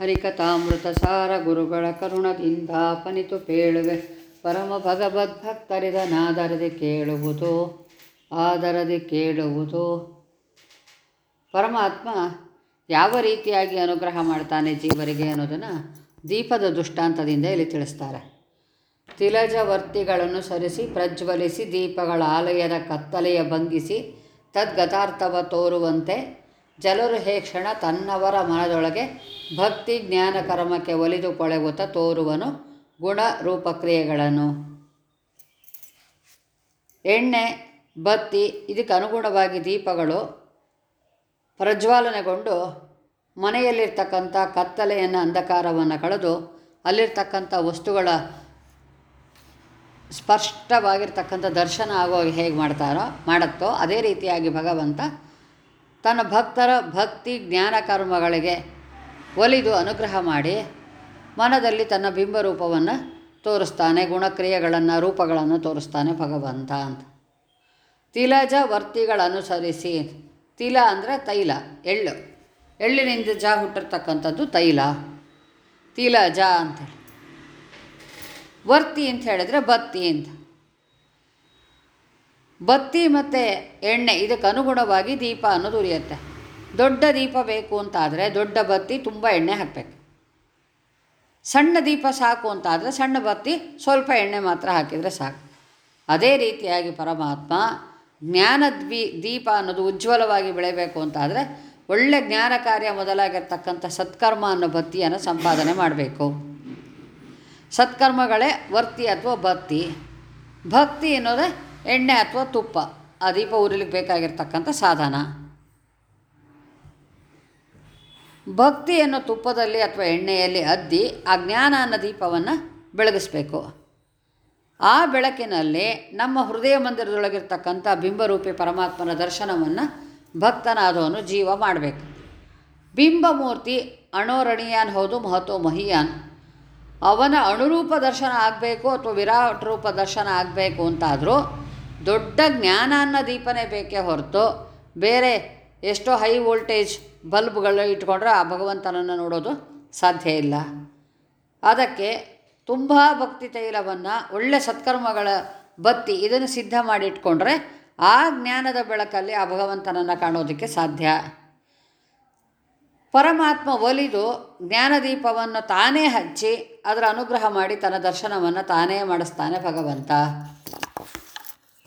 ಹರಿಕಥಾಮೃತ ಸಾರ ಗುರುಗಳ ಕರುಣದಿಂದ ಪನಿತು ಪೇಳುವೆ. ಪರಮ ಭಗವದ್ಭಕ್ತರಿದನಾದರದೆ ಕೇಳುವುದು, ಆದರದಿ ಕೇಳುವುದು. ಪರಮಾತ್ಮ ಯಾವ ರೀತಿಯಾಗಿ ಅನುಗ್ರಹ ಮಾಡ್ತಾನೆ ಜೀವರಿಗೆ ಅನ್ನೋದನ್ನು ದೀಪದ ದೃಷ್ಟಾಂತದಿಂದ ಇಲ್ಲಿ ತಿಳಿಸ್ತಾರೆ. ತಿಲಜವರ್ತಿಗಳನ್ನು ಸರಿಸಿ, ಪ್ರಜ್ವಲಿಸಿ, ದೀಪಗಳ ಆಲಯದ ಕತ್ತಲೆಯ ಭಂಗಿಸಿ, ತದ್ಗತಾರ್ಥವ ತೋರುವಂತೆ ಜಲರು ಹೇ ಕ್ಷಣ ತನ್ನವರ ಮನದೊಳಗೆ ಭಕ್ತಿ ಜ್ಞಾನ ಕರ್ಮಕ್ಕೆ ಒಲಿದು ಕೊಳೆಗುತ್ತ ತೋರುವನು ಗುಣ ರೂಪಕ್ರಿಯೆಗಳನ್ನು. ಎಣ್ಣೆ, ಬತ್ತಿ, ಇದಕ್ಕೆ ಅನುಗುಣವಾಗಿ ದೀಪಗಳು ಪ್ರಜ್ವಾಲನೆಗೊಂಡು ಮನೆಯಲ್ಲಿರ್ತಕ್ಕಂಥ ಕತ್ತಲೆಯನ್ನು ಅಂಧಕಾರವನ್ನು ಕಳೆದು ಅಲ್ಲಿರ್ತಕ್ಕಂಥ ವಸ್ತುಗಳ ಸ್ಪಷ್ಟವಾಗಿರ್ತಕ್ಕಂಥ ದರ್ಶನ ಆಗೋ ಹೇಗೆ ಮಾಡ್ತಾರೋ, ಮಾಡುತ್ತೋ, ಅದೇ ರೀತಿಯಾಗಿ ಭಗವಂತ ತನ್ನ ಭಕ್ತರ ಭಕ್ತಿ ಜ್ಞಾನ ಕರ್ಮಗಳಿಗೆ ಒಲಿದು ಅನುಗ್ರಹ ಮಾಡಿ ಮನದಲ್ಲಿ ತನ್ನ ಬಿಂಬರೂಪವನ್ನು ತೋರಿಸ್ತಾನೆ, ಗುಣಕ್ರಿಯೆಗಳನ್ನು, ರೂಪಗಳನ್ನು ತೋರಿಸ್ತಾನೆ ಭಗವಂತ ಅಂತ. ತಿಲಜ ವರ್ತಿಗಳನುಸರಿಸಿ ತಿಲ ಅಂದರೆ ತೈಲ, ಎಳ್ಳು. ಎಳ್ಳಿನಿಂದ ಜ ಹುಟ್ಟಿರ್ತಕ್ಕಂಥದ್ದು ತೈಲ. ತಿಲಜ ಅಂತೇಳಿ. ವರ್ತಿ ಅಂತ ಹೇಳಿದರೆ ಬತ್ತಿ ಅಂತ. ಬತ್ತಿ ಮತ್ತು ಎಣ್ಣೆ ಇದಕ್ಕೆ ಅನುಗುಣವಾಗಿ ದೀಪ ಅನ್ನೋದು ಉರಿಯುತ್ತೆ. ದೊಡ್ಡ ದೀಪ ಬೇಕು ಅಂತಾದರೆ ದೊಡ್ಡ ಬತ್ತಿ ತುಂಬ ಎಣ್ಣೆ ಹಾಕಬೇಕು. ಸಣ್ಣ ದೀಪ ಸಾಕು ಅಂತಾದರೆ ಸಣ್ಣ ಬತ್ತಿ ಸ್ವಲ್ಪ ಎಣ್ಣೆ ಮಾತ್ರ ಹಾಕಿದರೆ ಸಾಕು. ಅದೇ ರೀತಿಯಾಗಿ ಪರಮಾತ್ಮ ಜ್ಞಾನದ್ವಿ ದೀಪ ಅನ್ನೋದು ಉಜ್ವಲವಾಗಿ ಬೆಳೆಯಬೇಕು ಅಂತಾದರೆ ಒಳ್ಳೆ ಜ್ಞಾನ ಕಾರ್ಯ ಮೊದಲಾಗಿರ್ತಕ್ಕಂಥ ಸತ್ಕರ್ಮ ಅನ್ನೋ ಬತ್ತಿಯನ್ನು ಸಂಪಾದನೆ ಮಾಡಬೇಕು. ಸತ್ಕರ್ಮಗಳೇ ವರ್ತಿ ಅಥವಾ ಬತ್ತಿ. ಭಕ್ತಿ ಅನ್ನೋದೇ ಎಣ್ಣೆ ಅಥವಾ ತುಪ್ಪ. ಆ ದೀಪ ಉರಿಲಿಕ್ಕೆ ಬೇಕಾಗಿರ್ತಕ್ಕಂಥ ಸಾಧನ. ಭಕ್ತಿಯನ್ನು ತುಪ್ಪದಲ್ಲಿ ಅಥವಾ ಎಣ್ಣೆಯಲ್ಲಿ ಅದ್ದಿ ಆ ಜ್ಞಾನ ಅನ್ನೋ ದೀಪವನ್ನು ಬೆಳಗಿಸ್ಬೇಕು. ಆ ಬೆಳಕಿನಲ್ಲಿ ನಮ್ಮ ಹೃದಯ ಮಂದಿರದೊಳಗಿರ್ತಕ್ಕಂಥ ಬಿಂಬರೂಪಿ ಪರಮಾತ್ಮನ ದರ್ಶನವನ್ನು ಭಕ್ತನಾದವನು ಜೀವ ಮಾಡಬೇಕು. ಬಿಂಬಮೂರ್ತಿ ಅಣೋರಣೀಯಾನ್ ಹೌದು ಮಹತೋ ಮಹಿಯಾನ್. ಅವನ ಅಣುರೂಪ ದರ್ಶನ ಆಗಬೇಕು ಅಥವಾ ವಿರಾಟ್ ರೂಪ ದರ್ಶನ ಆಗಬೇಕು ಅಂತಾದರೂ ದೊಡ್ಡ ಜ್ಞಾನ ಅನ್ನೋ ದೀಪನೇ ಬೇಕೇ ಹೊರತು ಬೇರೆ ಎಷ್ಟೋ ಹೈ ವೋಲ್ಟೇಜ್ ಬಲ್ಬ್ಗಳು ಇಟ್ಕೊಂಡ್ರೆ ಆ ಭಗವಂತನನ್ನು ನೋಡೋದು ಸಾಧ್ಯ ಇಲ್ಲ. ಅದಕ್ಕೆ ತುಂಬ ಭಕ್ತಿ ತೈಲವನ್ನು ಒಳ್ಳೆ ಸತ್ಕರ್ಮಗಳ ಬತ್ತಿ ಇದನ್ನು ಸಿದ್ಧ ಮಾಡಿ ಇಟ್ಕೊಂಡ್ರೆ ಆ ಜ್ಞಾನದ ಬೆಳಕಲ್ಲಿ ಆ ಭಗವಂತನನ್ನು ಕಾಣೋದಕ್ಕೆ ಸಾಧ್ಯ. ಪರಮಾತ್ಮ ಒಲಿದು ಜ್ಞಾನದೀಪವನ್ನು ತಾನೇ ಹಚ್ಚಿ ಅದರ ಅನುಗ್ರಹ ಮಾಡಿ ತನ್ನ ದರ್ಶನವನ್ನು ತಾನೇ ಮಾಡಿಸ್ತಾನೆ ಭಗವಂತ.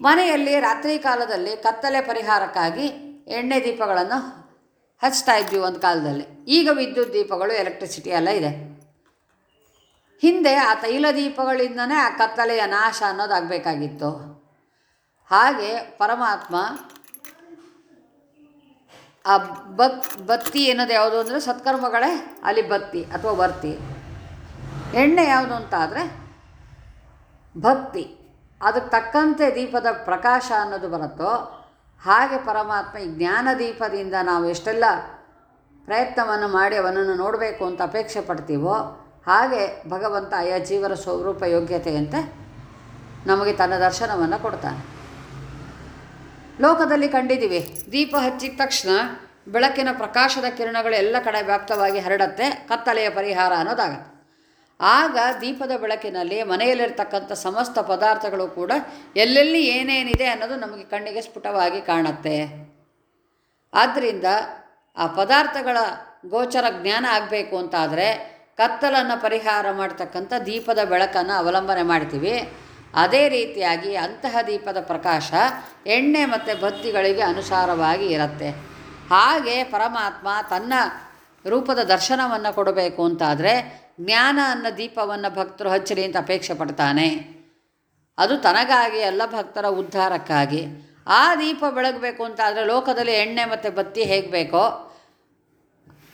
ಮನೆಯಲ್ಲಿ ರಾತ್ರಿ ಕಾಲದಲ್ಲಿ ಕತ್ತಲೆ ಪರಿಹಾರಕ್ಕಾಗಿ ಎಣ್ಣೆ ದೀಪಗಳನ್ನು ಹಚ್ತಾ ಇದ್ವಿ ಒಂದು ಕಾಲದಲ್ಲಿ. ಈಗ ವಿದ್ಯುತ್ ದೀಪಗಳು ಎಲೆಕ್ಟ್ರಿಸಿಟಿ ಎಲ್ಲ ಇದೆ. ಹಿಂದೆ ಆ ತೈಲ ದೀಪಗಳಿಂದನೇ ಆ ಕತ್ತಲೆಯ ನಾಶ ಅನ್ನೋದಾಗಬೇಕಾಗಿತ್ತು ಹಾಗೆ ಪರಮಾತ್ಮ ಆ ಬತ್ ಬತ್ತಿ ಅನ್ನೋದು ಯಾವುದು ಅಂದರೆ ಸತ್ಕರ್ಮಗಳೇ ಅಲ್ಲಿ ಬತ್ತಿ ಅಥವಾ ಬರ್ತಿ ಎಣ್ಣೆ ಯಾವುದು ಅಂತ ಆದರೆ ಭಕ್ತಿ. ಅದಕ್ಕೆ ತಕ್ಕಂತೆ ದೀಪದ ಪ್ರಕಾಶ ಅನ್ನೋದು ಬರುತ್ತೋ ಹಾಗೆ ಪರಮಾತ್ಮ ಈ ಜ್ಞಾನ ದೀಪದಿಂದ ನಾವು ಎಷ್ಟೆಲ್ಲ ಪ್ರಯತ್ನವನ್ನು ಮಾಡಿ ಅವನನ್ನು ನೋಡಬೇಕು ಅಂತ ಅಪೇಕ್ಷೆ ಪಡ್ತೀವೋ ಹಾಗೆ ಭಗವಂತ ಆಯಾ ಜೀವರ ಸ್ವರೂಪ ಯೋಗ್ಯತೆಯಂತೆ ನಮಗೆ ತನ್ನ ದರ್ಶನವನ್ನು ಕೊಡ್ತಾನೆ. ಲೋಕದಲ್ಲಿ ಕಂಡಿದ್ದೀವಿ, ದೀಪ ಹಚ್ಚಿದ ತಕ್ಷಣ ಬೆಳಕಿನ ಪ್ರಕಾಶದ ಕಿರಣಗಳು ಎಲ್ಲ ಕಡೆ ವ್ಯಾಪ್ತವಾಗಿ ಹರಡತ್ತೆ, ಕತ್ತಲೆಯ ಪರಿಹಾರ ಅನ್ನೋದಾಗತ್ತೆ. ಆಗ ದೀಪದ ಬೆಳಕಿನಲ್ಲಿ ಮನೆಯಲ್ಲಿರ್ತಕ್ಕಂಥ ಸಮಸ್ತ ಪದಾರ್ಥಗಳು ಕೂಡ ಎಲ್ಲೆಲ್ಲಿ ಏನೇನಿದೆ ಅನ್ನೋದು ನಮಗೆ ಕಣ್ಣಿಗೆ ಸ್ಫುಟವಾಗಿ ಕಾಣುತ್ತೆ. ಆದ್ದರಿಂದ ಆ ಪದಾರ್ಥಗಳ ಗೋಚರ ಜ್ಞಾನ ಆಗಬೇಕು ಅಂತಾದರೆ ಕತ್ತಲನ್ನು ಪರಿಹಾರ ಮಾಡ್ತಕ್ಕಂಥ ದೀಪದ ಬೆಳಕನ್ನು ಅವಲಂಬನೆ ಮಾಡ್ತೀವಿ. ಅದೇ ರೀತಿಯಾಗಿ ಅಂತಹ ದೀಪದ ಪ್ರಕಾಶ ಎಣ್ಣೆ ಮತ್ತು ಬತ್ತಿಗಳಿಗೆ ಅನುಸಾರವಾಗಿ ಇರುತ್ತೆ. ಹಾಗೆ ಪರಮಾತ್ಮ ತನ್ನ ರೂಪದ ದರ್ಶನವನ್ನು ಕೊಡಬೇಕು ಅಂತಾದರೆ ಜ್ಞಾನ ಅನ್ನೋ ದೀಪವನ್ನು ಭಕ್ತರು ಹಚ್ಚಲಿ ಅಂತ ಅಪೇಕ್ಷೆ ಪಡ್ತಾನೆ. ಅದು ತನಗಾಗಿ ಎಲ್ಲ ಭಕ್ತರ ಉದ್ಧಾರಕ್ಕಾಗಿ. ಆ ದೀಪ ಬೆಳಗಬೇಕು ಅಂತ ಆದರೆ ಲೋಕದಲ್ಲಿ ಎಣ್ಣೆ ಮತ್ತು ಬತ್ತಿ ಹೇಗೆ ಬೇಕೋ,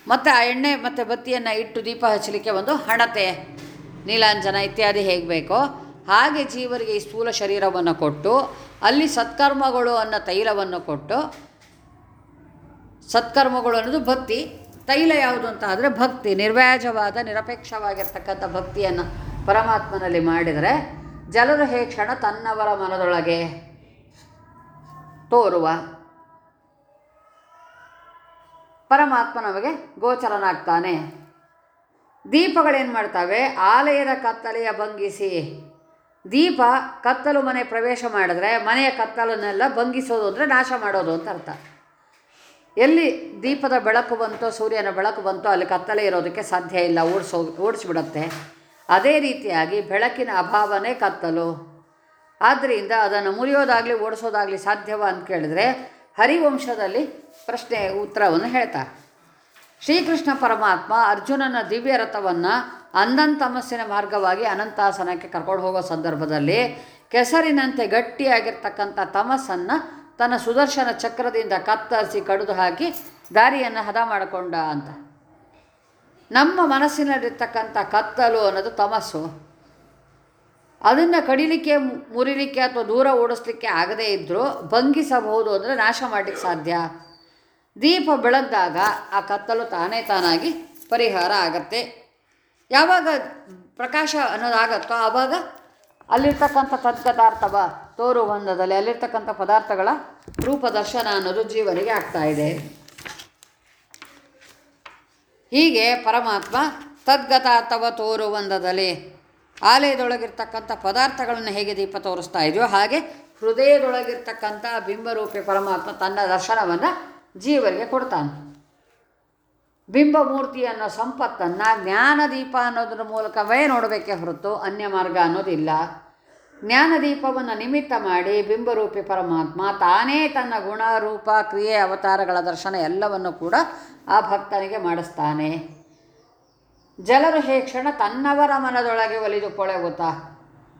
ಮತ್ತು ಆ ಎಣ್ಣೆ ಮತ್ತು ಬತ್ತಿಯನ್ನು ಇಟ್ಟು ದೀಪ ಹಚ್ಚಲಿಕ್ಕೆ ಒಂದು ಹಣತೆ, ನೀಲಾಂಜನ ಇತ್ಯಾದಿ ಹೇಗೆ ಬೇಕೋ ಹಾಗೆ ಜೀವರಿಗೆ ಈ ಸ್ಥೂಲ ಶರೀರವನ್ನು ಕೊಟ್ಟು, ಅಲ್ಲಿ ಸತ್ಕರ್ಮಗಳು ಅನ್ನೋ ತೈಲವನ್ನು ಕೊಟ್ಟು, ಸತ್ಕರ್ಮಗಳು ಅನ್ನೋದು ಭಕ್ತಿ ತೈಲ ಯಾವುದು ಅಂತ ಆದರೆ ಭಕ್ತಿ, ನಿರ್ವ್ಯಾಜವಾದ, ನಿರಪೇಕ್ಷವಾಗಿರ್ತಕ್ಕಂಥ ಭಕ್ತಿಯನ್ನು ಪರಮಾತ್ಮನಲ್ಲಿ ಮಾಡಿದರೆ ಜಲರು ಹೇ ಕ್ಷಣ ತನ್ನವರ ಮನದೊಳಗೆ ತೋರುವ ಪರಮಾತ್ಮ ನಮಗೆ ಗೋಚರನಾಗ್ತಾನೆ. ದೀಪಗಳೇನು ಮಾಡ್ತವೆ? ಆಲಯದ ಕತ್ತಲೆಯ ಭಂಗಿಸಿ. ದೀಪ ಕತ್ತಲು ಮನೆ ಪ್ರವೇಶ ಮಾಡಿದ್ರೆ ಮನೆಯ ಕತ್ತಲನ್ನೆಲ್ಲ ಭಂಗಿಸೋದು ಅಂದರೆ ನಾಶ ಮಾಡೋದು ಅಂತ ಅರ್ಥ. ಎಲ್ಲಿ ದೀಪದ ಬೆಳಕು ಬಂತೋ, ಸೂರ್ಯನ ಬೆಳಕು ಬಂತೋ, ಅಲ್ಲಿ ಕತ್ತಲೆ ಇರೋದಕ್ಕೆ ಸಾಧ್ಯ ಇಲ್ಲ. ಓಡಿಸೋ, ಓಡಿಸ್ಬಿಡತ್ತೆ. ಅದೇ ರೀತಿಯಾಗಿ ಬೆಳಕಿನ ಅಭಾವನೇ ಕತ್ತಲು. ಆದ್ದರಿಂದ ಅದನ್ನು ಮುರಿಯೋದಾಗಲಿ, ಓಡಿಸೋದಾಗಲಿ ಸಾಧ್ಯವ ಅಂತ ಕೇಳಿದ್ರೆ ಹರಿವಂಶದಲ್ಲಿ ಪ್ರಶ್ನೆ, ಉತ್ತರವನ್ನು ಹೇಳ್ತಾರೆ. ಶ್ರೀಕೃಷ್ಣ ಪರಮಾತ್ಮ ಅರ್ಜುನನ ದಿವ್ಯ ರಥವನ್ನು ಅಂದಂತಮಸ್ಸಿನ ಮಾರ್ಗವಾಗಿ ಅನಂತಾಸನಕ್ಕೆ ಕರ್ಕೊಂಡು ಹೋಗೋ ಸಂದರ್ಭದಲ್ಲಿ ಕೆಸರಿನಂತೆ ಗಟ್ಟಿಯಾಗಿರ್ತಕ್ಕಂಥ ತಮಸ್ಸನ್ನು ತನ್ನ ಸುದರ್ಶನ ಚಕ್ರದಿಂದ ಕತ್ತರಿಸಿ ಕಡಿದು ಹಾಕಿ ದಾರಿಯನ್ನು ಹದ ಮಾಡಿಕೊಂಡ ಅಂತ. ನಮ್ಮ ಮನಸ್ಸಿನಲ್ಲಿರ್ತಕ್ಕಂಥ ಕತ್ತಲು ಅನ್ನೋದು ತಮಸ್ಸು. ಅದನ್ನು ಕಡಿಲಿಕ್ಕೆ ಮುರಿಲಿಕ್ಕೆ ಅಥವಾ ದೂರ ಓಡಿಸ್ಲಿಕ್ಕೆ ಆಗದೇ ಇದ್ದರೂ ಭಂಗಿಸಬಹುದು ಅಂದರೆ ನಾಶ ಮಾಡಲಿಕ್ಕೆ ಸಾಧ್ಯ. ದೀಪ ಬೆಳಗ್ದಾಗ ಆ ಕತ್ತಲು ತಾನೇ ತಾನಾಗಿ ಪರಿಹಾರ ಆಗತ್ತೆ. ಯಾವಾಗ ಪ್ರಕಾಶ ಅನ್ನೋದಾಗತ್ತೋ ಆವಾಗ ಅಲ್ಲಿರ್ತಕ್ಕಂಥ ತದ್ಗತಾರ್ಥವ ತೋರು ಹೊಂದದಲ್ಲಿ ಅಲ್ಲಿರ್ತಕ್ಕಂಥ ಪದಾರ್ಥಗಳ ರೂಪದರ್ಶನ ಅನ್ನೋದು ಜೀವನಿಗೆ ಆಗ್ತಾ ಇದೆ. ಹೀಗೆ ಪರಮಾತ್ಮ ತದ್ಗತ ಅಥವಾ ತೋರುಬಂಧದಲ್ಲಿ ಆಲಯದೊಳಗಿರ್ತಕ್ಕಂಥ ಪದಾರ್ಥಗಳನ್ನು ಹೇಗೆ ದೀಪ ತೋರಿಸ್ತಾ ಇದೆಯೋ ಹಾಗೆ ಹೃದಯದೊಳಗಿರ್ತಕ್ಕಂಥ ಬಿಂಬರೂಪಿ ಪರಮಾತ್ಮ ತನ್ನ ದರ್ಶನವನ್ನು ಜೀವರಿಗೆ ಕೊಡ್ತಾನೆ. ಬಿಂಬಮೂರ್ತಿ ಅನ್ನೋ ಸಂಪತ್ತನ್ನು ಜ್ಞಾನದೀಪ ಅನ್ನೋದ್ರ ಮೂಲಕವೇ ನೋಡಬೇಕೇ ಹೊರತು ಅನ್ಯ ಮಾರ್ಗ ಅನ್ನೋದಿಲ್ಲ. ಜ್ಞಾನದೀಪವನ್ನು ನಿಮಿತ್ತ ಮಾಡಿ ಬಿಂಬರೂಪಿ ಪರಮಾತ್ಮ ತಾನೇ ತನ್ನ ಗುಣ ರೂಪ ಕ್ರಿಯೆ, ಅವತಾರಗಳ ದರ್ಶನ ಎಲ್ಲವನ್ನು ಕೂಡ ಆ ಭಕ್ತನಿಗೆ ಮಾಡಿಸ್ತಾನೆ. ಜಲರು ಹೇ ಕ್ಷಣ ತನ್ನವರ ಮನದೊಳಗೆ ಒಲಿದು ಪೊಳೆವುತ್ತಾ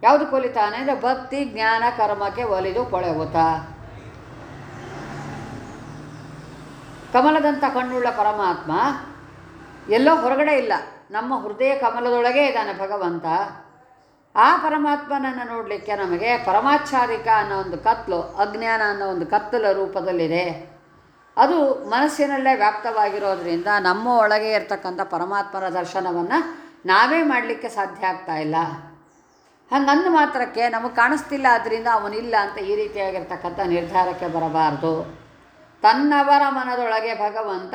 ಯಾವುದು ಕೊಲಿತಾನೆ ಅಂದರೆ ಭಕ್ತಿ, ಜ್ಞಾನ, ಕರ್ಮಕ್ಕೆ ಒಲಿದು ಪೊಳೆವುತ್ತಾ ಕಮಲದಂಥ ಕಣ್ಣುಳ್ಳ ಪರಮಾತ್ಮ ಎಲ್ಲೋ ಹೊರಗಡೆ ಇಲ್ಲ. ನಮ್ಮ ಹೃದಯ ಕಮಲದೊಳಗೆ ಇದ್ದಾನೆ ಭಗವಂತ. ಆ ಪರಮಾತ್ಮನನ್ನು ನೋಡಲಿಕ್ಕೆ ನಮಗೆ ಪರಮಾಚಾರಿಕ ಅನ್ನೋ ಒಂದು ಕತ್ತಲು ಅಜ್ಞಾನ ಅನ್ನೋ ಒಂದು ಕತ್ತಲ ರೂಪದಲ್ಲಿದೆ. ಅದು ಮನಸ್ಸಿನಲ್ಲೇ ವ್ಯಾಪ್ತವಾಗಿರೋದ್ರಿಂದ ನಮ್ಮ ಒಳಗೆ ಇರ್ತಕ್ಕಂಥ ಪರಮಾತ್ಮನ ದರ್ಶನವನ್ನು ನಾವೇ ಮಾಡಲಿಕ್ಕೆ ಸಾಧ್ಯ ಆಗ್ತಾ ಇಲ್ಲ. ಹಂಗಂದು ಮಾತ್ರಕ್ಕೆ ನಮಗೆ ಕಾಣಿಸ್ತಿಲ್ಲ ಅದರಿಂದ ಅವನಿಲ್ಲ ಅಂತ ಈ ರೀತಿಯಾಗಿರ್ತಕ್ಕಂಥ ನಿರ್ಧಾರಕ್ಕೆ ಬರಬಾರ್ದು. ತನ್ನವರ ಮನದೊಳಗೆ ಭಗವಂತ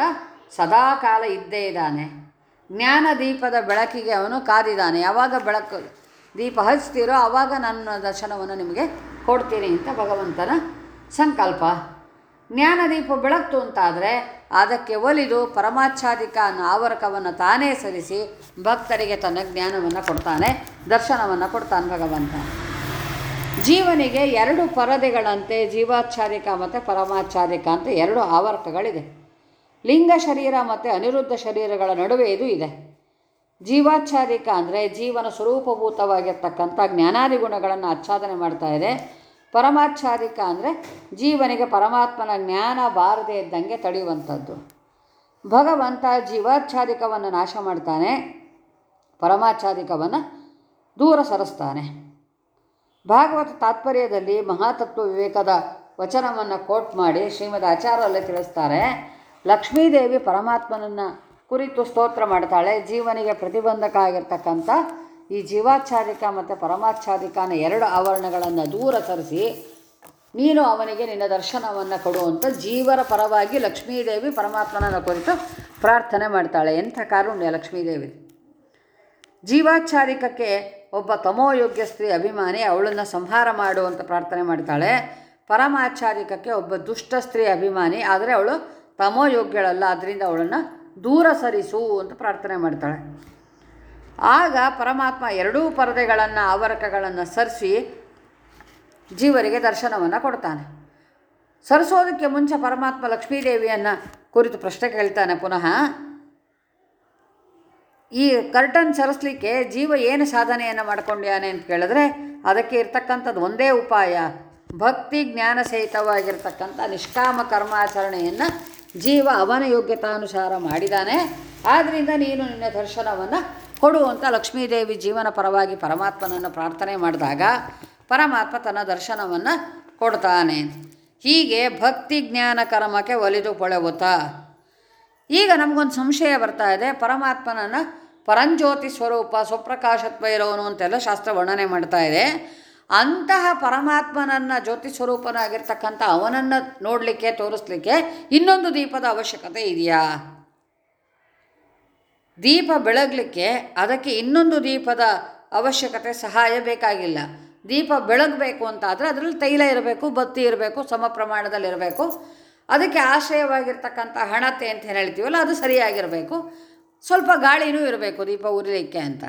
ಸದಾಕಾಲ ಇದ್ದೇ ಇದ್ದಾನೆ. ಜ್ಞಾನ ದೀಪದ ಬೆಳಕಿಗೆ ಅವನು ಕಾದಿದ್ದಾನೆ. ಯಾವಾಗ ಬೆಳಕು ದೀಪ ಹಚ್ತೀರೋ ಆವಾಗ ನನ್ನ ದರ್ಶನವನ್ನು ನಿಮಗೆ ಕೊಡ್ತೀನಿ ಅಂತ ಭಗವಂತನ ಸಂಕಲ್ಪ. ಜ್ಞಾನದೀಪ ಬೆಳಗ್ತು ಅಂತಾದರೆ ಅದಕ್ಕೆ ಒಲಿದು ಪರಮಾಚ್ಛಾದಿಕ ಆವರಕವನ್ನು ತಾನೇ ಸರಿಸಿ ಭಕ್ತರಿಗೆ ತನ್ನ ಜ್ಞಾನವನ್ನು ಕೊಡ್ತಾನೆ, ದರ್ಶನವನ್ನು ಕೊಡ್ತಾನೆ ಭಗವಂತ. ಜೀವನಿಗೆ ಎರಡು ಪರದೆಗಳಂತೆ ಜೀವಾಚ್ಛಾದಿಕ ಮತ್ತು ಪರಮಾಚ್ಛಾದಿಕ ಅಂತ ಎರಡು ಆವರ್ತಗಳಿದೆ. ಲಿಂಗ ಶರೀರ ಮತ್ತು ಅನಿರುದ್ಧ ಶರೀರಗಳ ನಡುವೆ ಇದು ಇದೆ. ಜೀವಾಚ್ಛಾದಿಕ ಅಂದರೆ ಜೀವನ ಸ್ವರೂಪಭೂತವಾಗಿರ್ತಕ್ಕಂಥ ಜ್ಞಾನಾದಿ ಗುಣಗಳನ್ನು ಆಚ್ಛಾದನೆ ಮಾಡ್ತಾ ಇದೆ. ಪರಮಾಚ್ಛಾದಿಕ ಅಂದರೆ ಜೀವನಿಗೆ ಪರಮಾತ್ಮನ ಜ್ಞಾನ ಬಾರದೇ ಇದ್ದಂಗೆ ತಡೆಯುವಂಥದ್ದು. ಭಗವಂತ ಜೀವಾಚ್ಛಾದಿಕವನ್ನು ನಾಶ ಮಾಡ್ತಾನೆ ಪರಮಾಚ್ಛಾದಿಕವನ್ನು ದೂರ ಸರಿಸ್ತಾನೆ. ಭಾಗವತ ತಾತ್ಪರ್ಯದಲ್ಲಿ ಮಹಾತತ್ವ ವಿವೇಕದ ವಚನವನ್ನು ಕೋಟ್ ಮಾಡಿ ಶ್ರೀಮದ್ ಆಚಾರ್ಯಲ್ಲೇ ತಿಳಿಸ್ತಾರೆ, ಲಕ್ಷ್ಮೀದೇವಿ ಪರಮಾತ್ಮನನ್ನು ಕುರಿತು ಸ್ತೋತ್ರ ಮಾಡ್ತಾಳೆ. ಜೀವನಿಗೆ ಪ್ರತಿಬಂಧಕ ಆಗಿರ್ತಕ್ಕಂಥ ಈ ಜೀವಾಚಾರಿಕ ಮತ್ತು ಪರಮಾಚಾರಿಕನ ಎರಡು ಆವರಣಗಳನ್ನು ದೂರ ಸರಿಸಿ, ನೀನು ಅವನಿಗೆ ನಿನ್ನ ದರ್ಶನವನ್ನು ಕೊಡುವಂಥ ಜೀವರ ಪರವಾಗಿ ಲಕ್ಷ್ಮೀದೇವಿ ಪರಮಾತ್ಮನನ್ನು ಕುರಿತು ಪ್ರಾರ್ಥನೆ ಮಾಡ್ತಾಳೆ. ಎಂಥ ಕಾರುಣ್ಯ ಲಕ್ಷ್ಮೀದೇವಿ. ಜೀವಾಚಾರಿಕಕ್ಕೆ ಒಬ್ಬ ತಮೋಯೋಗ್ಯ ಸ್ತ್ರೀ ಅಭಿಮಾನಿ ಅವಳನ್ನು ಸಂಹಾರ ಮಾಡುವಂಥ ಪ್ರಾರ್ಥನೆ ಮಾಡ್ತಾಳೆ. ಪರಮಾಚಾರಿಕಕ್ಕೆ ಒಬ್ಬ ದುಷ್ಟ ಸ್ತ್ರೀ ಅಭಿಮಾನಿ, ಆದರೆ ಅವಳು ತಮೋಯೋಗ್ಯಳಲ್ಲ ಅದರಿಂದ ಅವಳನ್ನು ದೂರ ಸರಿಸು ಅಂತ ಪ್ರಾರ್ಥನೆ ಮಾಡ್ತಾಳೆ. ಆಗ ಪರಮಾತ್ಮ ಎರಡೂ ಪರದೆಗಳನ್ನು, ಆವರಕಗಳನ್ನು ಸರಿಸಿ ಜೀವರಿಗೆ ದರ್ಶನವನ್ನು ಕೊಡ್ತಾನೆ. ಸರಿಸೋದಕ್ಕೆ ಮುಂಚೆ ಪರಮಾತ್ಮ ಲಕ್ಷ್ಮೀದೇವಿಯನ್ನು ಕುರಿತು ಪ್ರಶ್ನೆ ಕೇಳ್ತಾನೆ ಪುನಃ, ಈ ಕರ್ಟನ್ ಸರಿಸ್ಲಿಕ್ಕೆ ಜೀವ ಏನು ಸಾಧನೆಯನ್ನು ಮಾಡ್ಕೊಂಡ್ಯಾನೆ ಅಂತ ಕೇಳಿದ್ರೆ, ಅದಕ್ಕೆ ಇರ್ತಕ್ಕಂಥದ್ದು ಒಂದೇ ಉಪಾಯ, ಭಕ್ತಿ ಜ್ಞಾನ ಸಹಿತವಾಗಿರ್ತಕ್ಕಂಥ ನಿಷ್ಕಾಮ ಕರ್ಮಾಚರಣೆಯನ್ನು ಜೀವ ಅವನ ಯೋಗ್ಯತಾನುಸಾರ ಮಾಡಿದಾನೆ. ಆದ್ದರಿಂದ ನೀನು ನಿನ್ನ ದರ್ಶನವನ್ನು ಕೊಡು ಅಂತ ಲಕ್ಷ್ಮೀದೇವಿ ಜೀವನ ಪರವಾಗಿ ಪರಮಾತ್ಮನನ್ನು ಪ್ರಾರ್ಥನೆ ಮಾಡಿದಾಗ ಪರಮಾತ್ಮ ತನ್ನ ದರ್ಶನವನ್ನು ಕೊಡ್ತಾನೆ. ಹೀಗೆ ಭಕ್ತಿ ಜ್ಞಾನ ಕರ್ಮಕ್ಕೆ ಒಲಿದು ಪೊಳೆವುತ್ತಾ ಈಗ ನಮಗೊಂದು ಸಂಶಯ ಬರ್ತಾ ಇದೆ. ಪರಮಾತ್ಮನನ್ನು ಪರಂಜ್ಯೋತಿ ಸ್ವರೂಪ, ಸ್ವಪ್ರಕಾಶತ್ವ ಇರೋನು ಅಂತೆಲ್ಲ ಶಾಸ್ತ್ರ ವರ್ಣನೆ ಮಾಡ್ತಾ ಇದೆ. ಅಂತಹ ಪರಮಾತ್ಮನನ್ನು ಜ್ಯೋತಿ ಸ್ವರೂಪನಾಗಿರ್ತಕ್ಕಂಥ ಅವನನ್ನು ನೋಡಲಿಕ್ಕೆ, ತೋರಿಸ್ಲಿಕ್ಕೆ ಇನ್ನೊಂದು ದೀಪದ ಅವಶ್ಯಕತೆ ಇದೆಯಾ? ದೀಪ ಬೆಳಗಲಿಕ್ಕೆ ಅದಕ್ಕೆ ಇನ್ನೊಂದು ದೀಪದ ಅವಶ್ಯಕತೆ ಸಹಾಯ ಬೇಕಾಗಿಲ್ಲ. ದೀಪ ಬೆಳಗಬೇಕು ಅಂತಾದರೆ ಅದರಲ್ಲಿ ತೈಲ ಇರಬೇಕು, ಬತ್ತಿ ಇರಬೇಕು, ಸಮ ಪ್ರಮಾಣದಲ್ಲಿರಬೇಕು ಅದಕ್ಕೆ ಆಶ್ರಯವಾಗಿರ್ತಕ್ಕಂಥ ಹಣತೆ ಅಂತ ಹೇಳ್ತೀವಲ್ಲ, ಅದು ಸರಿಯಾಗಿರಬೇಕು. ಸ್ವಲ್ಪ ಗಾಳಿನೂ ಇರಬೇಕು ದೀಪ ಉರಿಲಿಕ್ಕೆ ಅಂತ.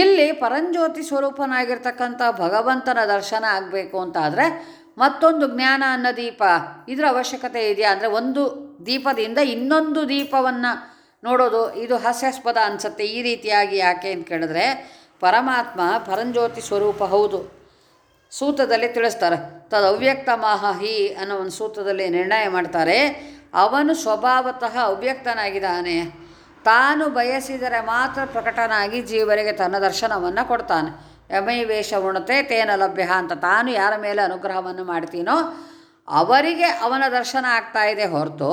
ಇಲ್ಲಿ ಪರಂಜ್ಯೋತಿ ಸ್ವರೂಪನಾಗಿರ್ತಕ್ಕಂಥ ಭಗವಂತನ ದರ್ಶನ ಆಗಬೇಕು ಅಂತ ಆದರೆ ಮತ್ತೊಂದು ಜ್ಞಾನ ಅನ್ನೋ ದೀಪ. ಇದರ ಅವಶ್ಯಕತೆ ಇದೆಯಾ? ಅಂದರೆ ಒಂದು ದೀಪದಿಂದ ಇನ್ನೊಂದು ದೀಪವನ್ನು ನೋಡೋದು ಇದು ಹಾಸ್ಯಾಸ್ಪದ ಅನಿಸುತ್ತೆ. ಈ ರೀತಿಯಾಗಿ ಯಾಕೆ ಅಂತ ಕೇಳಿದ್ರೆ ಪರಮಾತ್ಮ ಪರಂಜ್ಯೋತಿ ಸ್ವರೂಪ ಹೌದು. ಸೂತ್ರದಲ್ಲಿ ತಿಳಿಸ್ತಾರೆ. ತದ ಅವ್ಯಕ್ತ ಮಾಹಿ ಅನ್ನೋ ಒಂದು ಸೂತ್ರದಲ್ಲಿ ನಿರ್ಣಯ ಮಾಡ್ತಾರೆ. ಅವನು ಸ್ವಭಾವತಃ ಅವ್ಯಕ್ತನಾಗಿದ್ದಾನೆ. ತಾನು ಬಯಸಿದರೆ ಮಾತ್ರ ಪ್ರಕಟನಾಗಿ ಜೀವರಿಗೆ ತನ್ನ ದರ್ಶನವನ್ನು ಕೊಡ್ತಾನೆ. ಯಮೈ ವೇಷ ಉಣತೆ ತೇನ ಲಭ್ಯ ಅಂತ ತಾನು ಯಾರ ಮೇಲೆ ಅನುಗ್ರಹವನ್ನು ಮಾಡ್ತೀನೋ ಅವರಿಗೆ ಅವನ ದರ್ಶನ ಆಗ್ತಾ ಇದೆ ಹೊರತು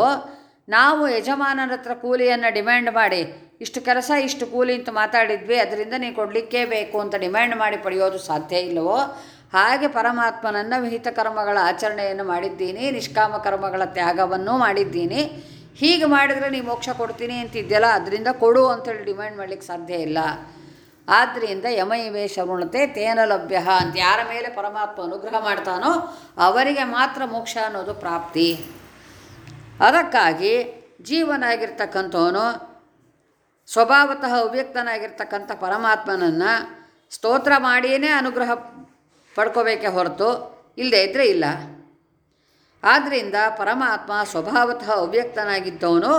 ನಾವು ಯಜಮಾನನ ಹತ್ರ ಕೂಲಿಯನ್ನು ಡಿಮ್ಯಾಂಡ್ ಮಾಡಿ, ಇಷ್ಟು ಕೆಲಸ, ಇಷ್ಟು ಕೂಲಿ ಅಂತ ಮಾತಾಡಿದ್ವಿ, ಅದರಿಂದ ನೀವು ಕೊಡಲಿಕ್ಕೇ ಬೇಕು ಅಂತ ಡಿಮ್ಯಾಂಡ್ ಮಾಡಿ ಪಡೆಯೋದು ಸಾಧ್ಯ ಇಲ್ಲವೋ? ಹಾಗೆ ಪರಮಾತ್ಮನನ್ನು ವಿಹಿತ ಕರ್ಮಗಳ ಆಚರಣೆಯನ್ನು ಮಾಡಿದ್ದೀನಿ, ನಿಷ್ಕಾಮ ಕರ್ಮಗಳ ತ್ಯಾಗವನ್ನು ಮಾಡಿದ್ದೀನಿ. ಹೀಗೆ ಮಾಡಿದರೆ ನೀವು ಮೋಕ್ಷ ಕೊಡ್ತೀನಿ ಅಂತಿದ್ದೆಲ್ಲ ಅದರಿಂದ ಕೊಡು ಅಂತೇಳಿ ಡಿಮ್ಯಾಂಡ್ ಮಾಡಲಿಕ್ಕೆ ಸಾಧ್ಯ ಇಲ್ಲ. ಆದ್ದರಿಂದ ಯಮೈವೇ ಶರುಣತೆ ತೇನ ಲಭ್ಯ ಅಂತ ಯಾರ ಮೇಲೆ ಪರಮಾತ್ಮ ಅನುಗ್ರಹ ಮಾಡ್ತಾನೋ ಅವರಿಗೆ ಮಾತ್ರ ಮೋಕ್ಷ ಅನ್ನೋದು ಪ್ರಾಪ್ತಿ. ಅದಕ್ಕಾಗಿ ಜೀವನಾಗಿರ್ತಕ್ಕಂಥವನು ಸ್ವಭಾವತಃ ಅವ್ಯಕ್ತನಾಗಿರ್ತಕ್ಕಂಥ ಪರಮಾತ್ಮನನ್ನು ಸ್ತೋತ್ರ ಮಾಡಿಯೇ ಅನುಗ್ರಹ ಪಡ್ಕೋಬೇಕೆ ಹೊರತು ಇಲ್ಲದೆ ಇದ್ದರೆ ಇಲ್ಲ. ಆದ್ದರಿಂದ ಪರಮಾತ್ಮ ಸ್ವಭಾವತಃ ಅವ್ಯಕ್ತನಾಗಿದ್ದವನು,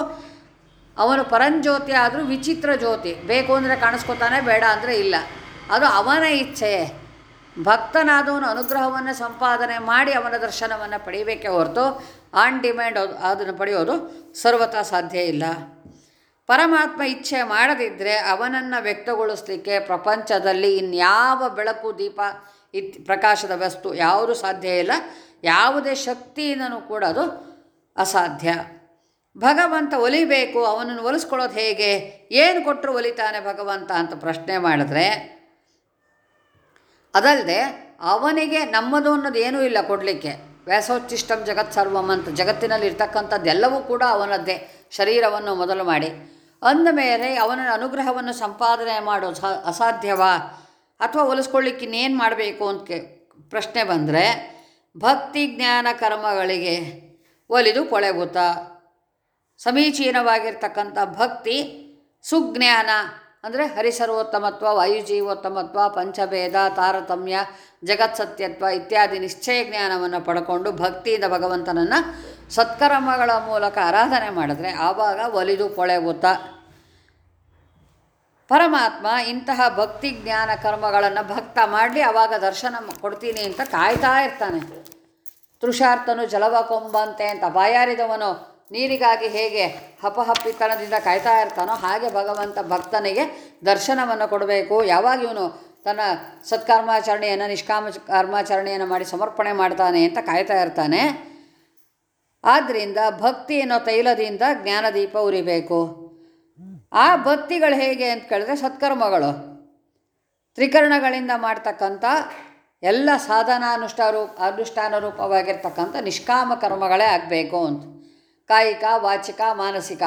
ಅವನು ಪರಂಜ್ಯೋತಿ ಆದರೂ ವಿಚಿತ್ರ ಜ್ಯೋತಿ. ಬೇಕು ಅಂದರೆ ಕಾಣಿಸ್ಕೊತಾನೆ, ಬೇಡ ಅಂದರೆ ಇಲ್ಲ. ಅದು ಅವನ ಇಚ್ಛೆ. ಭಕ್ತನಾದವನು ಅನುಗ್ರಹವನ್ನು ಸಂಪಾದನೆ ಮಾಡಿ ಅವನ ದರ್ಶನವನ್ನು ಪಡೆಯಬೇಕೇ ಹೊರತು ಆನ್ ಡಿಮ್ಯಾಂಡ್ ಅದನ್ನು ಪಡೆಯೋದು ಸರ್ವತಾ ಸಾಧ್ಯ ಇಲ್ಲ. ಪರಮಾತ್ಮ ಇಚ್ಛೆ ಮಾಡದಿದ್ದರೆ ಅವನನ್ನು ವ್ಯಕ್ತಗೊಳಿಸಲಿಕ್ಕೆ ಪ್ರಪಂಚದಲ್ಲಿ ಇನ್ಯಾವ ಬೆಳಕು, ದೀಪ, ಇತ್ ಪ್ರಕಾಶದ ವಸ್ತು ಯಾವುದು ಸಾಧ್ಯ ಇಲ್ಲ. ಯಾವುದೇ ಶಕ್ತಿಯಿಂದನೂ ಕೂಡ ಅದು ಅಸಾಧ್ಯ. ಭಗವಂತ ಒಲಿಬೇಕು, ಅವನನ್ನು ಒಲಿಸ್ಕೊಳ್ಳೋದು ಹೇಗೆ? ಏನು ಕೊಟ್ಟರು ಒಲಿತಾನೆ ಭಗವಂತ ಅಂತ ಪ್ರಶ್ನೆ ಮಾಡಿದ್ರೆ ಅದಲ್ಲದೆ ಅವನಿಗೆ ನಮ್ಮದು ಅನ್ನೋದು ಏನೂ ಇಲ್ಲ ಕೊಡಲಿಕ್ಕೆ. ವ್ಯಾಸೋಚ್ಚಿಷ್ಟಂ ಜಗತ್ ಸರ್ವಂ ಅಂತ ಜಗತ್ತಿನಲ್ಲಿ ಇರ್ತಕ್ಕಂಥದ್ದೆಲ್ಲವೂ ಕೂಡ ಅವನದ್ದೇ ಶರೀರವನ್ನು ಮೊದಲು ಮಾಡಿ. ಅಂದ ಮೇಲೆ ಅವನ ಅನುಗ್ರಹವನ್ನು ಸಂಪಾದನೆ ಮಾಡೋದು ಅಸಾಧ್ಯವಾ? ಅಥವಾ ಒಲಿಸ್ಕೊಳ್ಳಿಕ್ಕೆ ಇನ್ನೇನು ಮಾಡಬೇಕು ಅಂತ ಪ್ರಶ್ನೆ ಬಂದರೆ ಭಕ್ತಿ ಜ್ಞಾನ ಕರ್ಮಗಳಿಗೆ ಒಲಿದು ಕೊಳೆಗುತ ಸಮೀಚೀನವಾಗಿರ್ತಕ್ಕಂಥ ಭಕ್ತಿ, ಸುಜ್ಞಾನ ಅಂದರೆ ಹರಿಸರ್ವೋತ್ತಮತ್ವ, ವಾಯುಜೀವೋತ್ತಮತ್ವ, ಪಂಚಭೇದ, ತಾರತಮ್ಯ, ಜಗತ್ಸತ್ಯತ್ವ ಇತ್ಯಾದಿ ನಿಶ್ಚಯ ಜ್ಞಾನವನ್ನು ಪಡ್ಕೊಂಡು ಭಕ್ತಿಯಿಂದ ಭಗವಂತನನ್ನು ಸತ್ಕರ್ಮಗಳ ಮೂಲಕ ಆರಾಧನೆ ಮಾಡಿದ್ರೆ ಆವಾಗ ಒಲಿದು ಕೊಳೆಭೂತ ಪರಮಾತ್ಮ ಇಂತಹ ಭಕ್ತಿ ಜ್ಞಾನ ಕರ್ಮಗಳನ್ನು ಭಕ್ತ ಮಾಡಲಿ, ಅವಾಗ ದರ್ಶನ ಕೊಡ್ತೀನಿ ಅಂತ ಕಾಯ್ತಾ ಇರ್ತಾನೆ. ತೃಷಾರ್ಥನು ಜಲವ ಕೊಂಬಂತೆ ಅಂತ ಬಾಯಾರಿದವನು ನೀರಿಗಾಗಿ ಹೇಗೆ ಹಪಹಪ್ಪಿತನದಿಂದ ಕಾಯ್ತಾ ಇರ್ತಾನೋ ಹಾಗೆ ಭಗವಂತ ಭಕ್ತನಿಗೆ ದರ್ಶನವನ್ನು ಕೊಡಬೇಕು. ಯಾವಾಗ ಇವನು ತನ್ನ ಸತ್ಕರ್ಮಾಚರಣೆಯನ್ನು, ನಿಷ್ಕಾಮ ಕರ್ಮಾಚರಣೆಯನ್ನು ಮಾಡಿ ಸಮರ್ಪಣೆ ಮಾಡ್ತಾನೆ ಅಂತ ಕಾಯ್ತಾ ಇರ್ತಾನೆ. ಆದ್ದರಿಂದ ಭಕ್ತಿ ಅನ್ನೋ ತೈಲದಿಂದ ಜ್ಞಾನದೀಪ ಉರಿಬೇಕು. ಆ ಭಕ್ತಿಗಳು ಹೇಗೆ ಅಂತ ಕೇಳಿದ್ರೆ ಸತ್ಕರ್ಮಗಳು. ತ್ರಿಕರಣಗಳಿಂದ ಮಾಡ್ತಕ್ಕಂಥ ಎಲ್ಲ ಸಾಧನಾನುಷ್ಠಾ ರೂಪ, ಅನುಷ್ಠಾನ ರೂಪವಾಗಿರ್ತಕ್ಕಂಥ ನಿಷ್ಕಾಮ ಕರ್ಮಗಳೇ ಆಗಬೇಕು ಅಂತ. ಕಾಯಿಕ, ವಾಚಿಕ, ಮಾನಸಿಕ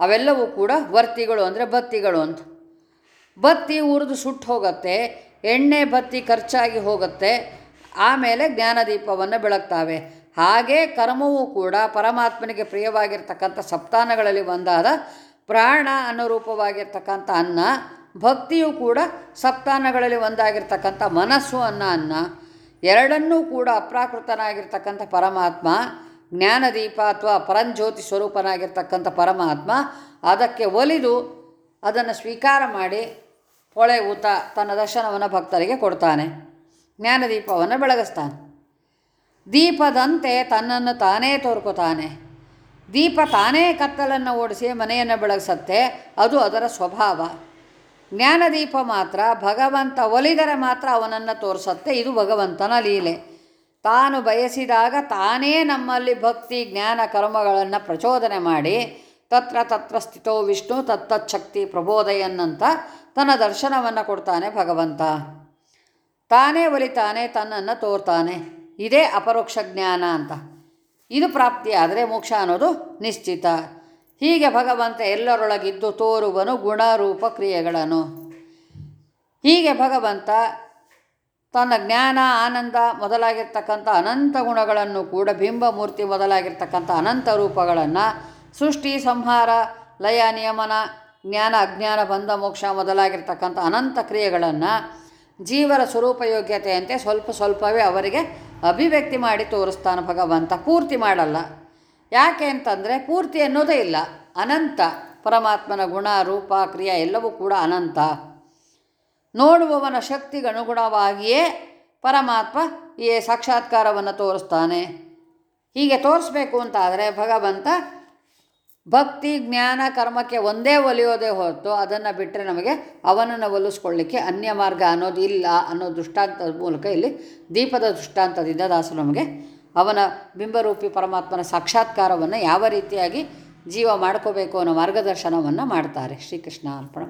ಅವೆಲ್ಲವೂ ಕೂಡ ವರ್ತಿಗಳು ಅಂದರೆ ಬತ್ತಿಗಳು ಅಂತ. ಬತ್ತಿ ಉರಿದು ಸುಟ್ಟು ಹೋಗುತ್ತೆ, ಎಣ್ಣೆ ಬತ್ತಿ ಖರ್ಚಾಗಿ ಹೋಗುತ್ತೆ, ಆಮೇಲೆ ಜ್ಞಾನದೀಪವನ್ನು ಬೆಳಗ್ತಾವೆ. ಹಾಗೆ ಕರ್ಮವೂ ಕೂಡ ಪರಮಾತ್ಮನಿಗೆ ಪ್ರಿಯವಾಗಿರ್ತಕ್ಕಂಥ ಸಪ್ತಾನಗಳಲ್ಲಿ ಒಂದಾದ ಪ್ರಾಣ ಅನ್ನೋ ರೂಪವಾಗಿರ್ತಕ್ಕಂಥ ಅನ್ನ, ಭಕ್ತಿಯು ಕೂಡ ಸಪ್ತಾನಗಳಲ್ಲಿ ಒಂದಾಗಿರ್ತಕ್ಕಂಥ ಮನಸ್ಸು ಅನ್ನೋ ಅನ್ನ, ಎರಡನ್ನೂ ಕೂಡ ಅಪ್ರಾಕೃತನಾಗಿರ್ತಕ್ಕಂಥ ಪರಮಾತ್ಮ, ಜ್ಞಾನದೀಪ ಅಥವಾ ಪರಂಜ್ಯೋತಿ ಸ್ವರೂಪನಾಗಿರ್ತಕ್ಕಂಥ ಪರಮಾತ್ಮ, ಅದಕ್ಕೆ ಒಲಿದು ಅದನ್ನು ಸ್ವೀಕಾರ ಮಾಡಿ ಹೊಳೆ ಊತ ತನ್ನ ದರ್ಶನವನ್ನು ಭಕ್ತರಿಗೆ ಕೊಡ್ತಾನೆ, ಜ್ಞಾನದೀಪವನ್ನು ಬೆಳಗಿಸ್ತಾನೆ. ದೀಪದಂತೆ ತನ್ನನ್ನು ತಾನೇ ತೋರ್ಕೋತಾನೆ. ದೀಪ ತಾನೇ ಕತ್ತಲನ್ನು ಓಡಿಸಿ ಮನೆಯನ್ನು ಬೆಳಗಿಸತ್ತೆ, ಅದು ಅದರ ಸ್ವಭಾವ. ಜ್ಞಾನದೀಪ ಮಾತ್ರ, ಭಗವಂತ ಒಲಿದರೆ ಮಾತ್ರ ಅವನನ್ನು ತೋರಿಸತ್ತೆ, ಇದು ಭಗವಂತನ ಲೀಲೆ. ತಾನು ಬಯಸಿದಾಗ ತಾನೇ ನಮ್ಮಲ್ಲಿ ಭಕ್ತಿ, ಜ್ಞಾನ, ಕರ್ಮಗಳನ್ನು ಪ್ರಚೋದನೆ ಮಾಡಿ, ತತ್ರ ತತ್ರ ಸ್ಥಿತೋ ವಿಷ್ಣು ತತ್ತಚ್ಛಕ್ತಿ ಪ್ರಬೋದಯನ್ನಂತ ತನ್ನ ದರ್ಶನವನ್ನು ಕೊಡ್ತಾನೆ ಭಗವಂತ. ತಾನೇ ಒಲಿತಾನೆ, ತನ್ನನ್ನು ತೋರ್ತಾನೆ. ಇದೇ ಅಪರೋಕ್ಷ ಜ್ಞಾನ ಅಂತ. ಇದು ಪ್ರಾಪ್ತಿಯಾದರೆ ಮೋಕ್ಷ ಅನ್ನೋದು ನಿಶ್ಚಿತ. ಹೀಗೆ ಭಗವಂತ ಎಲ್ಲರೊಳಗಿದ್ದು ತೋರುವನು ಗುಣರೂಪ ಕ್ರಿಯೆಗಳನ್ನು. ಹೀಗೆ ಭಗವಂತ ತನ್ನ ಜ್ಞಾನ, ಆನಂದ ಮೊದಲಾಗಿರ್ತಕ್ಕಂಥ ಅನಂತ ಗುಣಗಳನ್ನು ಕೂಡ ಬಿಂಬಮೂರ್ತಿ ಮೊದಲಾಗಿರ್ತಕ್ಕಂಥ ಅನಂತ ರೂಪಗಳನ್ನು ಸೃಷ್ಟಿ, ಸಂಹಾರ, ಲಯ, ನಿಯಮನ, ಜ್ಞಾನ, ಅಜ್ಞಾನ, ಬಂಧ, ಮೋಕ್ಷ ಮೊದಲಾಗಿರ್ತಕ್ಕಂಥ ಅನಂತ ಕ್ರಿಯೆಗಳನ್ನು ಜೀವರ ಸ್ವರೂಪ ಯೋಗ್ಯತೆಯಂತೆ ಸ್ವಲ್ಪ ಸ್ವಲ್ಪವೇ ಅವರಿಗೆ ಅಭಿವ್ಯಕ್ತಿ ಮಾಡಿ ತೋರಿಸ್ತಾನೆ ಭಗವಂತ, ಪೂರ್ತಿ ಮಾಡಲ್ಲ. ಯಾಕೆ ಅಂತಂದರೆ ಪೂರ್ತಿ ಅನ್ನೋದೇ ಇಲ್ಲ. ಅನಂತ, ಪರಮಾತ್ಮನ ಗುಣ, ರೂಪ, ಕ್ರಿಯೆ ಎಲ್ಲವೂ ಕೂಡ ಅನಂತ. ನೋಡುವವನ ಶಕ್ತಿಗನುಗುಣವಾಗಿಯೇ ಪರಮಾತ್ಮ ಈ ಸಾಕ್ಷಾತ್ಕಾರವನ್ನು ತೋರಿಸ್ತಾನೆ. ಹೀಗೆ ತೋರಿಸ್ಬೇಕು ಅಂತಾದರೆ ಭಗವಂತ ಭಕ್ತಿ, ಜ್ಞಾನ, ಕರ್ಮಕ್ಕೆ ಒಂದೇ ಒಲಿಯೋದೇ ಹೊರತು ಅದನ್ನು ಬಿಟ್ಟರೆ ನಮಗೆ ಅವನನ್ನು ಒಲಿಸ್ಕೊಳ್ಳಿಕ್ಕೆ ಅನ್ಯ ಮಾರ್ಗ ಅನ್ನೋದು ಇಲ್ಲ ಅನ್ನೋ ದೃಷ್ಟಾಂತದ ಮೂಲಕ ಇಲ್ಲಿ ದೀಪದ ದೃಷ್ಟಾಂತದಿಂದ ದಾಸು ನಮಗೆ ಅವನ ಬಿಂಬರೂಪಿ ಪರಮಾತ್ಮನ ಸಾಕ್ಷಾತ್ಕಾರವನ್ನು ಯಾವ ರೀತಿಯಾಗಿ ಜೀವ ಮಾಡ್ಕೋಬೇಕು ಅನ್ನೋ ಮಾರ್ಗದರ್ಶನವನ್ನು ಮಾಡ್ತಾರೆ. ಶ್ರೀಕೃಷ್ಣ ಅರ್ಪಣ